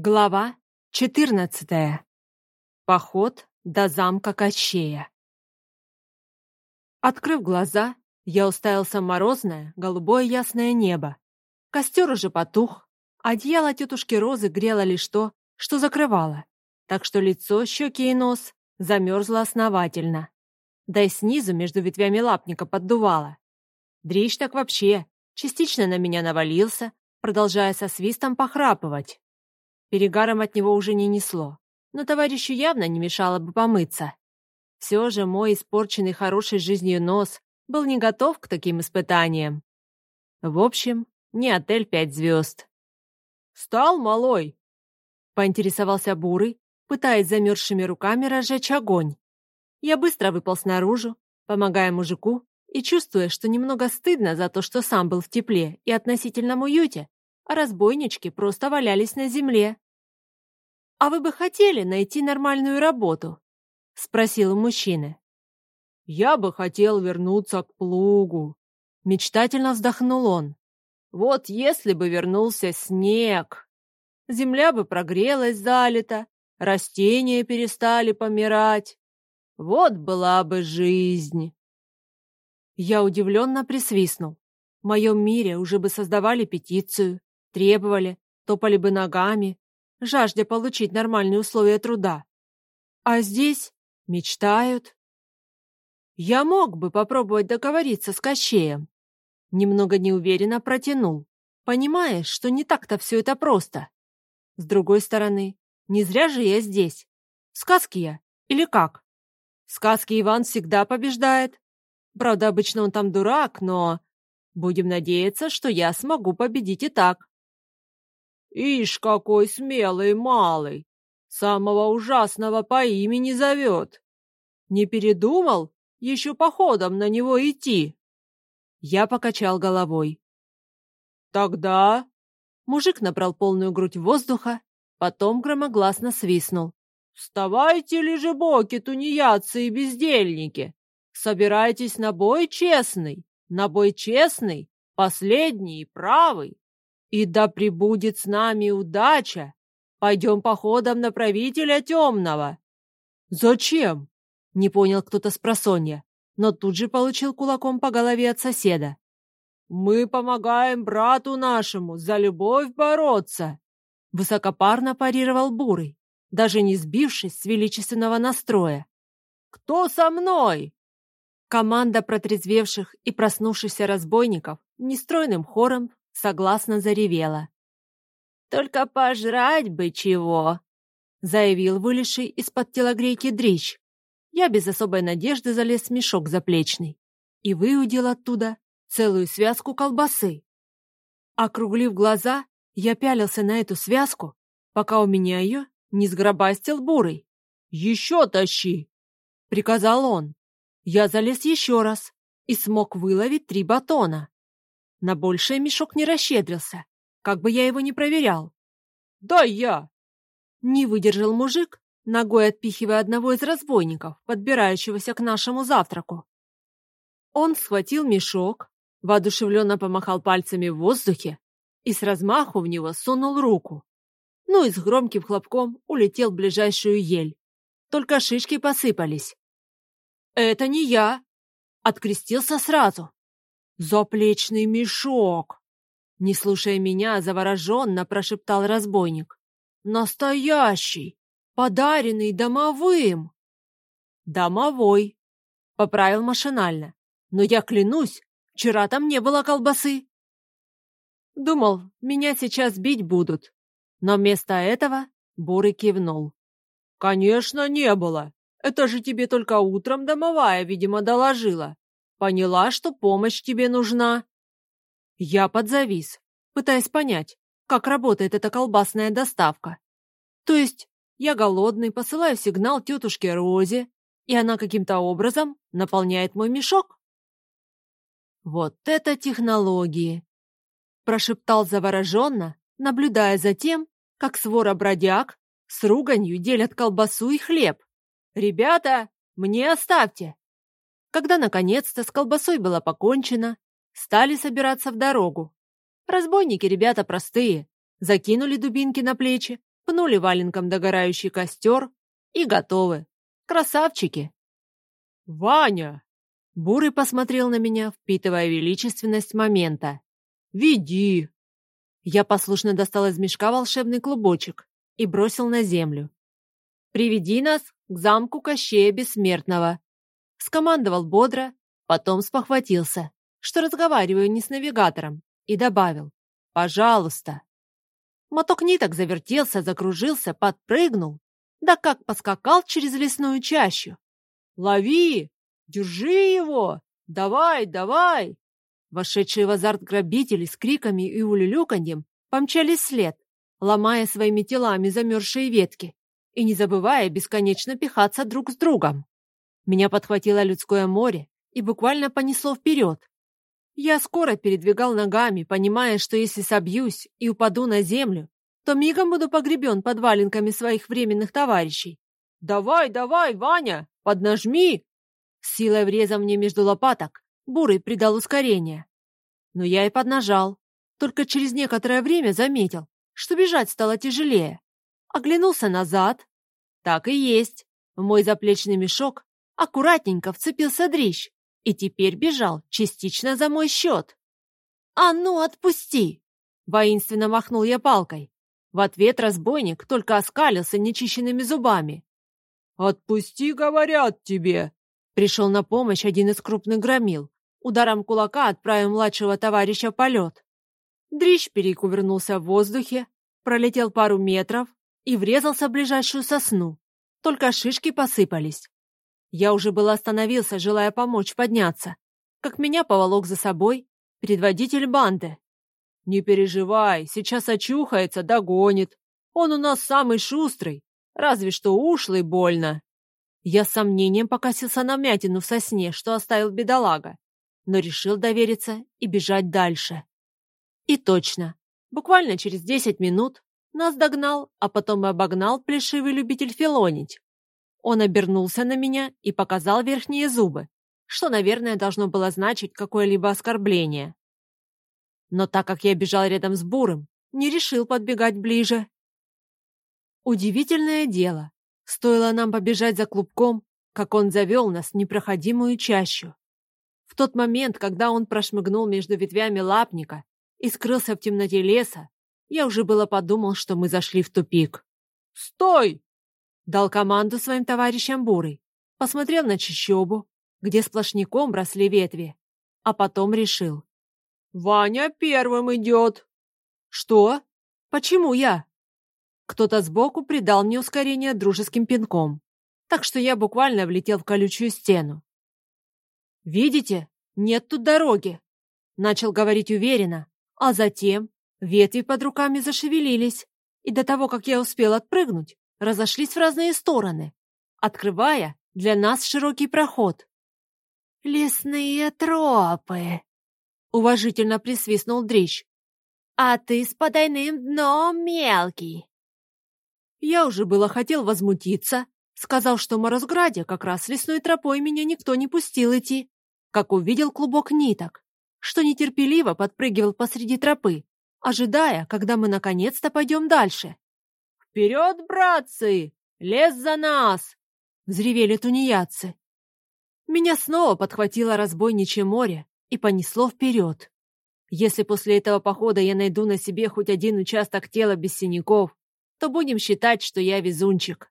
Глава 14. Поход до замка Кощея. Открыв глаза, я уставился в морозное, голубое ясное небо. Костер уже потух, одеяло тетушки Розы грело лишь то, что закрывало, так что лицо, щеки и нос замерзло основательно. Да и снизу между ветвями лапника поддувало. Дрищ так вообще частично на меня навалился, продолжая со свистом похрапывать. Перегаром от него уже не несло, но товарищу явно не мешало бы помыться. Все же мой испорченный хорошей жизнью нос был не готов к таким испытаниям. В общем, не отель пять звезд. «Стал, малой?» — поинтересовался Бурый, пытаясь замерзшими руками разжечь огонь. Я быстро выпал снаружи, помогая мужику, и чувствуя, что немного стыдно за то, что сам был в тепле и относительном уюте, а разбойнички просто валялись на земле. «А вы бы хотели найти нормальную работу?» — спросил мужчина. «Я бы хотел вернуться к плугу», — мечтательно вздохнул он. «Вот если бы вернулся снег, земля бы прогрелась залита, растения перестали помирать. Вот была бы жизнь!» Я удивленно присвистнул. В моем мире уже бы создавали петицию, требовали, топали бы ногами, жаждя получить нормальные условия труда. А здесь мечтают. Я мог бы попробовать договориться с Кощеем. Немного неуверенно протянул, понимая, что не так-то все это просто. С другой стороны, не зря же я здесь. Сказки я или как? Сказки Иван всегда побеждает. Правда, обычно он там дурак, но... Будем надеяться, что я смогу победить и так. Ишь, какой смелый малый! Самого ужасного по имени зовет. Не передумал еще походом на него идти? Я покачал головой. Тогда... Мужик набрал полную грудь воздуха, потом громогласно свистнул. «Вставайте, лежебоки, тунеядцы и бездельники! Собирайтесь на бой честный, на бой честный, последний и правый!» И да пребудет с нами удача. Пойдем походом на правителя темного. Зачем? Не понял кто-то с просонья, но тут же получил кулаком по голове от соседа. Мы помогаем брату нашему за любовь бороться. Высокопарно парировал Бурый, даже не сбившись с величественного настроя. «Кто со мной?» Команда протрезвевших и проснувшихся разбойников нестройным хором согласно заревела. «Только пожрать бы чего!» — заявил вылезший из-под телогрейки дрищ. Я без особой надежды залез в мешок заплечный и выудил оттуда целую связку колбасы. Округлив глаза, я пялился на эту связку, пока у меня ее не сгробастил бурый. «Еще тащи!» — приказал он. Я залез еще раз и смог выловить три батона. На большее мешок не расщедрился, как бы я его не проверял. «Да я!» Не выдержал мужик, ногой отпихивая одного из разбойников, подбирающегося к нашему завтраку. Он схватил мешок, воодушевленно помахал пальцами в воздухе и с размаху в него сунул руку. Ну и с громким хлопком улетел в ближайшую ель. Только шишки посыпались. «Это не я!» Открестился сразу. «Заплечный мешок!» Не слушая меня, завороженно прошептал разбойник. «Настоящий! Подаренный домовым!» «Домовой!» — поправил машинально. «Но я клянусь, вчера там не было колбасы!» Думал, меня сейчас бить будут, но вместо этого Бурый кивнул. «Конечно, не было. Это же тебе только утром домовая, видимо, доложила. Поняла, что помощь тебе нужна. Я подзавис, пытаясь понять, как работает эта колбасная доставка. То есть я голодный, посылаю сигнал тетушке Розе, и она каким-то образом наполняет мой мешок. Вот это технологии! Прошептал завороженно, наблюдая за тем, как свора бродяг с руганью делят колбасу и хлеб. «Ребята, мне оставьте! Когда наконец-то с колбасой было покончено, стали собираться в дорогу. Разбойники ребята простые, закинули дубинки на плечи, пнули валенком догорающий костер и готовы. Красавчики! «Ваня!» Бурый посмотрел на меня, впитывая величественность момента. «Веди!» Я послушно достал из мешка волшебный клубочек и бросил на землю. «Приведи нас к замку Кощея Бессмертного!» Скомандовал бодро, потом спохватился, что разговариваю не с навигатором, и добавил «Пожалуйста». Моток ниток завертелся, закружился, подпрыгнул, да как поскакал через лесную чащу. «Лови! Держи его! Давай, давай!» Вошедшие в азарт грабители с криками и улюлюканьем помчались след, ломая своими телами замерзшие ветки и не забывая бесконечно пихаться друг с другом. Меня подхватило людское море и буквально понесло вперед. Я скоро передвигал ногами, понимая, что если собьюсь и упаду на землю, то мигом буду погребен под валенками своих временных товарищей. «Давай, давай, Ваня, поднажми!» С силой врезав мне между лопаток, Бурый придал ускорение. Но я и поднажал. Только через некоторое время заметил, что бежать стало тяжелее. Оглянулся назад. Так и есть. В мой заплечный мешок аккуратненько вцепился дрищ и теперь бежал частично за мой счет. «А ну, отпусти!» Воинственно махнул я палкой. В ответ разбойник только оскалился нечищенными зубами. «Отпусти, говорят тебе!» Пришел на помощь один из крупных громил. Ударом кулака отправил младшего товарища в полет. Дрищ перекувырнулся в воздухе, пролетел пару метров и врезался в ближайшую сосну. Только шишки посыпались. Я уже было остановился, желая помочь подняться, как меня поволок за собой предводитель банды. «Не переживай, сейчас очухается, догонит. Он у нас самый шустрый, разве что ушлый больно». Я с сомнением покосился на мятину в сосне, что оставил бедолага, но решил довериться и бежать дальше. И точно, буквально через десять минут нас догнал, а потом и обогнал плешивый любитель филонить. Он обернулся на меня и показал верхние зубы, что, наверное, должно было значить какое-либо оскорбление. Но так как я бежал рядом с Бурым, не решил подбегать ближе. Удивительное дело. Стоило нам побежать за клубком, как он завел нас в непроходимую чащу. В тот момент, когда он прошмыгнул между ветвями лапника и скрылся в темноте леса, я уже было подумал, что мы зашли в тупик. «Стой!» — дал команду своим товарищам Бурый. Посмотрел на чащобу, где сплошняком росли ветви, а потом решил. Ваня первым идет. Что? Почему я? Кто-то сбоку придал мне ускорение дружеским пинком, так что я буквально влетел в колючую стену. «Видите? Нет тут дороги!» Начал говорить уверенно, а затем ветви под руками зашевелились, и до того, как я успел отпрыгнуть, разошлись в разные стороны, открывая для нас широкий проход. «Лесные тропы!» Уважительно присвистнул Дрищ. «А ты с подайным дном мелкий!» Я уже было хотел возмутиться, сказал, что в Морозграде как раз лесной тропой меня никто не пустил идти, как увидел клубок ниток, что нетерпеливо подпрыгивал посреди тропы, ожидая, когда мы наконец-то пойдем дальше. «Вперед, братцы! Лес за нас!» — взревели тунеядцы. Меня снова подхватило разбойничье море, и понесло вперед. Если после этого похода я найду на себе хоть один участок тела без синяков, то будем считать, что я везунчик.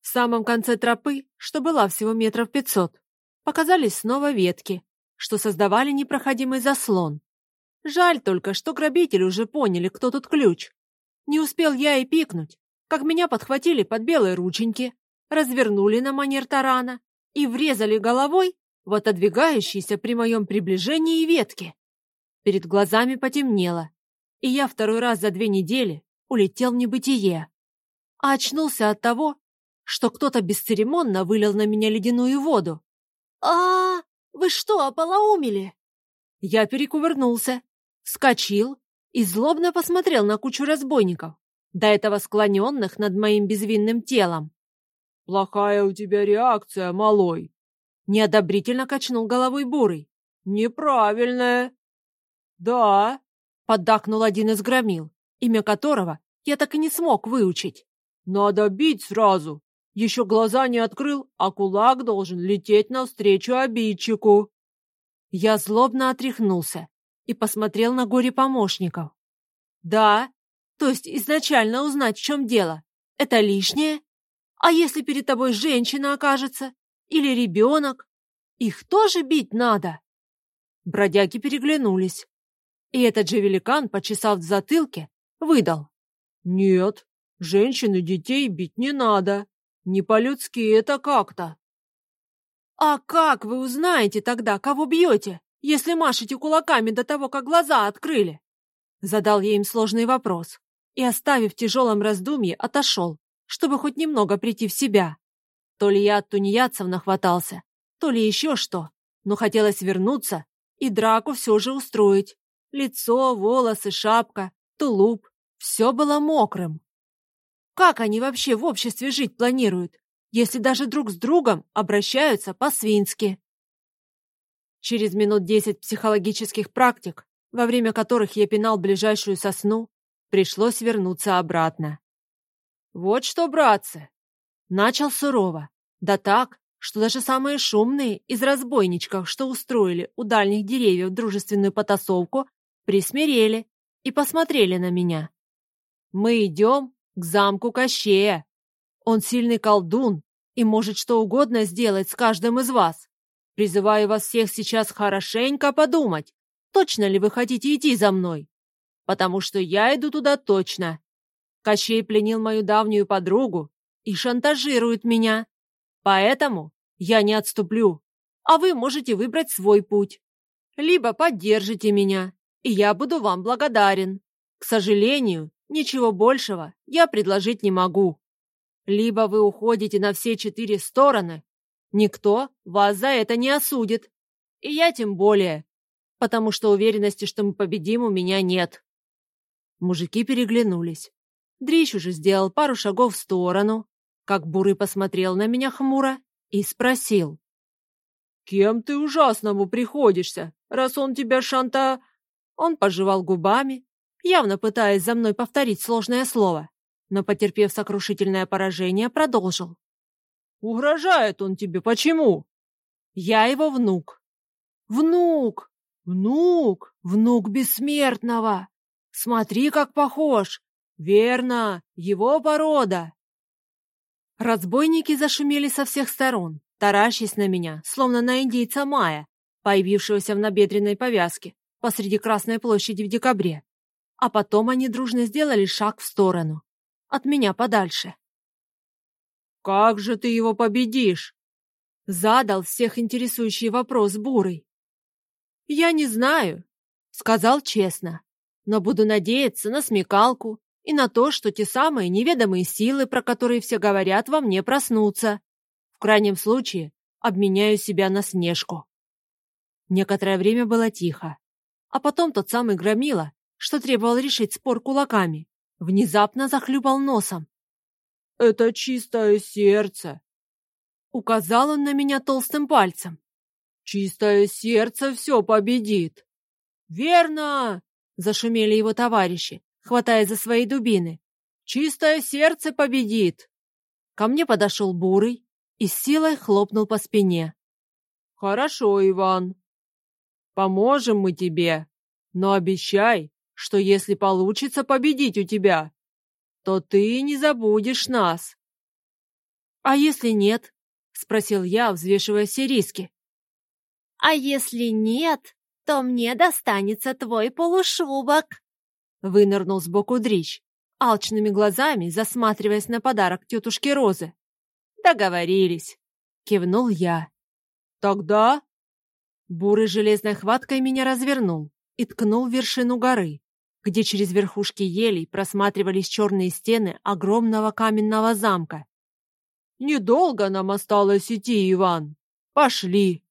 В самом конце тропы, что была всего метров пятьсот, показались снова ветки, что создавали непроходимый заслон. Жаль только, что грабители уже поняли, кто тут ключ. Не успел я и пикнуть, как меня подхватили под белые рученьки, развернули на манер тарана и врезали головой в отодвигающиеся при моем приближении ветки. Перед глазами потемнело, и я второй раз за две недели улетел в небытие. А очнулся от того, что кто-то бесцеремонно вылил на меня ледяную воду. а, Вы что, ополоумели?» Я перекувырнулся, вскочил и злобно посмотрел на кучу разбойников, до этого склоненных над моим безвинным телом. «Плохая у тебя реакция, малой», Неодобрительно качнул головой Бурый. «Неправильная!» «Да!» — поддакнул один из громил, имя которого я так и не смог выучить. Надо бить сразу. Еще глаза не открыл, а кулак должен лететь навстречу обидчику. Я злобно отряхнулся и посмотрел на горе помощников. Да, то есть изначально узнать, в чем дело, это лишнее? А если перед тобой женщина окажется? Или ребенок? Их тоже бить надо? Бродяги переглянулись. И этот же великан, почесав в затылке, выдал. Нет, женщин и детей бить не надо. Не по-людски это как-то. А как вы узнаете тогда, кого бьете, если машете кулаками до того, как глаза открыли? Задал я им сложный вопрос и, оставив в тяжелом раздумье, отошел, чтобы хоть немного прийти в себя. То ли я от тунеядцев нахватался, то ли еще что, но хотелось вернуться и драку все же устроить. Лицо, волосы, шапка, тулуп — все было мокрым. Как они вообще в обществе жить планируют, если даже друг с другом обращаются по-свински? Через минут десять психологических практик, во время которых я пинал ближайшую сосну, пришлось вернуться обратно. «Вот что, братцы!» Начал сурово, да так, что даже самые шумные из разбойничков, что устроили у дальних деревьев дружественную потасовку, присмирели и посмотрели на меня. «Мы идем к замку Кощея. Он сильный колдун и может что угодно сделать с каждым из вас. Призываю вас всех сейчас хорошенько подумать, точно ли вы хотите идти за мной. Потому что я иду туда точно. Кощей пленил мою давнюю подругу и шантажирует меня. Поэтому я не отступлю, а вы можете выбрать свой путь. Либо поддержите меня, и я буду вам благодарен. К сожалению, ничего большего я предложить не могу. Либо вы уходите на все четыре стороны, никто вас за это не осудит. И я тем более, потому что уверенности, что мы победим, у меня нет. Мужики переглянулись. Дрищ уже сделал пару шагов в сторону, как Бурый посмотрел на меня хмуро и спросил. «Кем ты ужасному приходишься, раз он тебя шанта...» Он пожевал губами, явно пытаясь за мной повторить сложное слово, но, потерпев сокрушительное поражение, продолжил. «Угрожает он тебе почему?» «Я его внук». «Внук! Внук! Внук бессмертного! Смотри, как похож! Верно, его порода!» Разбойники зашумели со всех сторон, таращась на меня, словно на индейца Мая, появившегося в набедренной повязке посреди Красной площади в декабре. А потом они дружно сделали шаг в сторону. От меня подальше. «Как же ты его победишь?» Задал всех интересующий вопрос Бурый. «Я не знаю», — сказал честно, «но буду надеяться на смекалку и на то, что те самые неведомые силы, про которые все говорят, во мне проснутся. В крайнем случае обменяю себя на Снежку». Некоторое время было тихо, а потом тот самый Громила что требовал решить спор кулаками, внезапно захлюпал носом. «Это чистое сердце!» Указал он на меня толстым пальцем. «Чистое сердце все победит!» «Верно!» — зашумели его товарищи, хватая за свои дубины. «Чистое сердце победит!» Ко мне подошел Бурый и с силой хлопнул по спине. «Хорошо, Иван. Поможем мы тебе, но обещай, что если получится победить у тебя, то ты не забудешь нас. — А если нет? — спросил я, взвешивая все риски. — А если нет, то мне достанется твой полушубок, — вынырнул сбоку Дрищ, алчными глазами засматриваясь на подарок тетушки Розы. — Договорились, — кивнул я. — Тогда... Бурый железной хваткой меня развернул и ткнул в вершину горы, где через верхушки елей просматривались черные стены огромного каменного замка. «Недолго нам осталось идти, Иван. Пошли!»